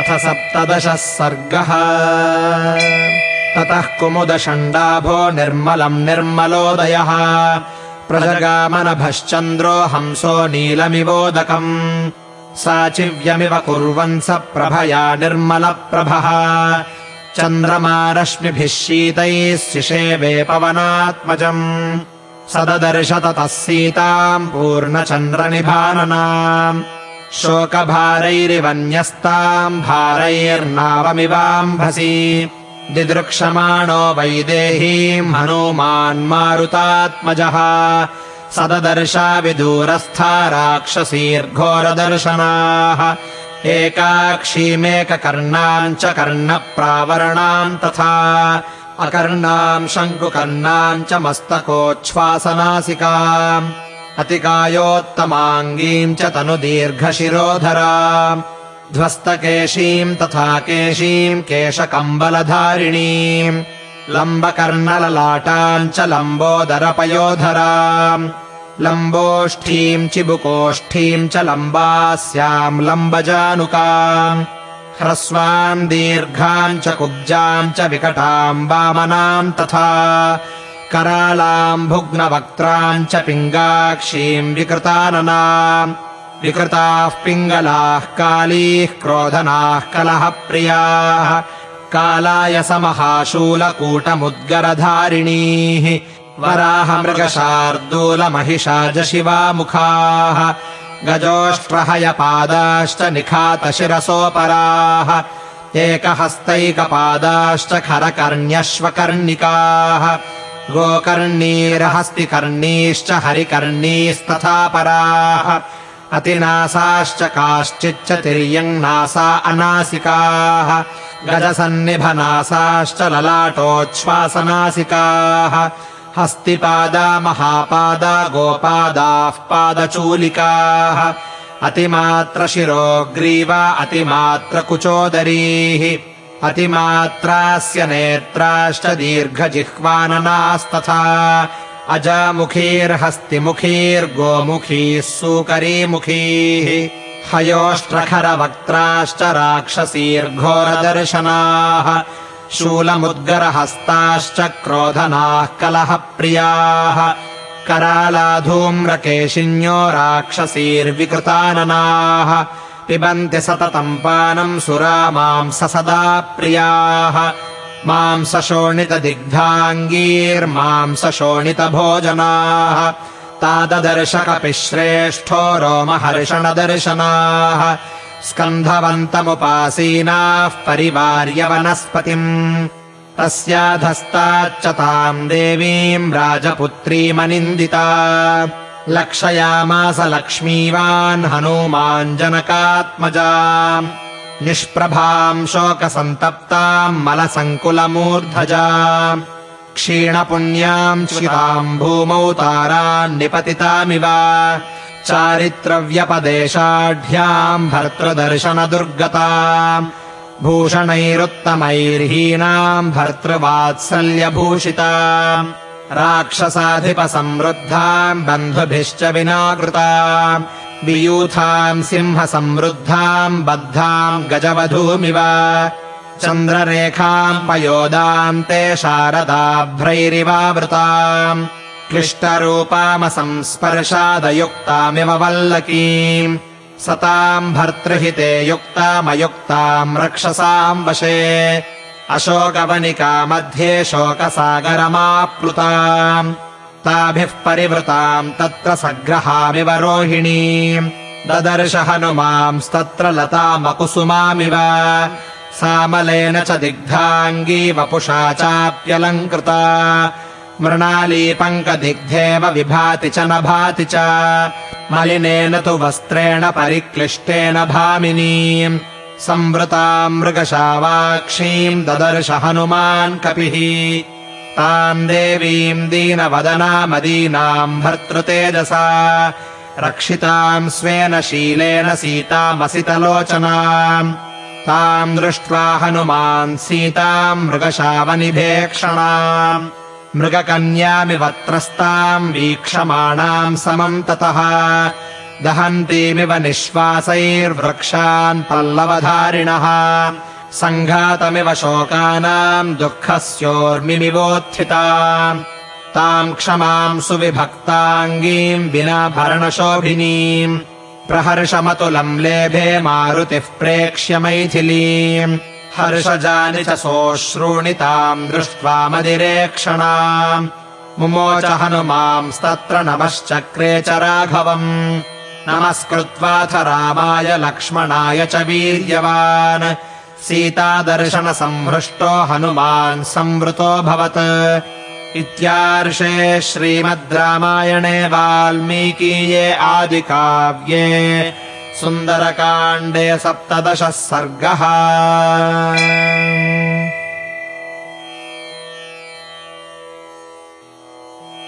अथ सप्तदशः सर्गः। ततः कुमुदषण्डाभो निर्मलम् निर्मलोदयः। प्रजगामनभश्चन्द्रो हंसो नीलमिवोदकम्। साचिव्यमिव कुर्वन् स प्रभया निर्मलप्रभः। चन्द्रमा रश्मिभिः शीतैः शिषेवे पवनात्मजम्। सददर्श ततः सीताम् पूर्णचन्द्रनिभाननाम् शोकभारैरिवन्यस्ताम् भारैर्नावमिवाम्भसि। दिदृक्षमाणो वैदेहीम् हनूमान्मारुतात्मजः सददर्शा विदूरस्था राक्षसीर्घोरदर्शनाः। एकाक्षीमेककर्णाम् च कर्णप्रावरणाम् तथा। अकर्णाम् शङ्कुकर्णाम् च मस्तकोच्छ्वासनासिकाम् अतिकायोत्तमाङ्गीम् च तनुदीर्घशिरोधरा। ध्वस्तकेशीम् तथा केशीम् केशकम्बलधारिणीम् लम्बकर्णललाटाम् च लम्बोदरपयोधरा। लम्बोष्ठीम् चिबुकोष्ठीम् च लम्बास्याम् लम्बजानुकाम् ह्रस्वाम् दीर्घाम् च कुब्जाम् च विकटाम् वामनाम् तथा करालाम् भुग्नवक्त्राम् च पिङ्गाक्षीम् विकृताननाम्। विकृताः पिङ्गलाः कालीः क्रोधनाः कलहप्रियाः कालाय समहाशूलकूटमुद्गरधारिणीः। वराहमृगशार्दूलमहिषाजशिवामुखाः गजोष्ट्रहयपादाश्च निखातशिरसोपराः। एकहस्तैकपादाश्च खरकर्ण्यश्वकर्णिकाः गोकर्णीरहस्तिकर्णीश्च हरिकर्णीस्तथा पराः। अतिनासाश्च काश्चिच्च तिर्यङ्नासा अनासिकाः। गजसन्निभनासाश्च ललाटोच्छ्वासनासिकाः। हस्तिपादा महापादा गोपादाः पादचूलिकाः। अतिमात्रशिरोग्रीवा अतिमात्रकुचोदरीः अतिमात्रास्य नेत्राश्च दीर्घजिह्वाननास्तथा। अजामुखीर्हस्तिमुखीर्गोमुखीः सूकरीमुखीः हयोष्ट्रखरवक्त्राश्च राक्षसीर्घोरदर्शनाः। शूलमुद्गरहस्ताश्च क्रोधनाः कलहप्रियाः। करालाधूम्रकेशिन्यो राक्षसीर्विकृताननाः पिबन्ति सततम् पानम् सुरा मांस सदा प्रियाः। मांस शोणितदिग्धाङ्गीर्मांस शोणितभोजनाः ताददर्शकपि श्रेष्ठो रोमहर्षणदर्शनाः स्कन्धवन्तमुपासीनाः परिवार्य वनस्पतिम्। तस्याधस्ताच्च ताम् देवीम् राजपुत्रीमनिन्दिता लक्षयामास लक्ष्मीवान् हनूमान् जनकात्मजा। निष्प्रभाम् शोकसन्तप्ताम् मलसङ्कुलमूर्धजा। क्षीणपुण्याम् चिताम् भूमौ तारान्निपतितामिव चारित्रव्यपदेशाढ्याम् भर्तृदर्शनदुर्गता। भूषणैरुत्तमैर्हीनाम् भर्तृवात्सल्यभूषिता राक्षसाधिपसमृद्धाम् बन्धुभिश्च विनाकृता वियूथाम् सिंहसमृद्धाम् बद्धाम् गजवधूमिव चन्द्ररेखाम् पयोदाम् ते शारदाभ्रैरिवावृताम् क्लिष्टरूपामसंस्पर्शादयुक्तामिव वल्लकीम् सताम् भर्तृहिते युक्तामयुक्ताम् रक्षसाम् वशे अशोकवनिका मध्ये शोकसागरमाप्लुताम् ताभिः परिवृताम् तत्र सग्रहामिव रोहिणीम् ददर्श हनुमांस्तत्र लतामकुसुमामिव सामलेन च दिग्धाङ्गी वपुषा चाप्यलङ्कृता। मृणालीपङ्कदिग्धेव विभाति च न भाति च। मलिनेन तु वस्त्रेण परिक्लिष्टेन भामिनीम् संवृताम् मृगशावाक्षीम् ददर्श हनुमान् कपिः। ताम् देवीम् दीनवदनामदीनाम् भर्तृतेजसा। रक्षिताम् स्वेन शीलेन सीतामसितलोचनाम्। ताम् दृष्ट्वा हनुमान् सीताम् मृगशावनिभेक्षणाम्। मृगकन्यामिवत्रस्ताम् वीक्षमाणाम् समम् ततः दहन्तीमिव निःश्वासैर्वृक्षान् पल्लवधारिणः। सङ्घातमिव शोकानाम् दुःखस्योर्मिमिवोत्थिता। ताम् क्षमाम् सुविभक्ताङ्गीम् विना भरणशोभिनीम्। प्रहर्षमतुलम् लेभे मारुतिः प्रेक्ष्य मैथिलीम्। हर्षजानि च सोऽश्रूणि ताम् दृष्ट्वा मदिरेक्षणा मुमोच हनुमांस्तत्र नमश्चक्रे च राघवम् नमस्कृत्वाथ रामाय लक्ष्मणाय च वीर्यवान्। सीतादर्शनसंहृष्टो हनुमान् संवृतोऽभवत् इत्यार्षे श्रीमद् रामायणे वाल्मीकीये आदिकाव्ये सुन्दरकाण्डे सप्तदशः सर्गः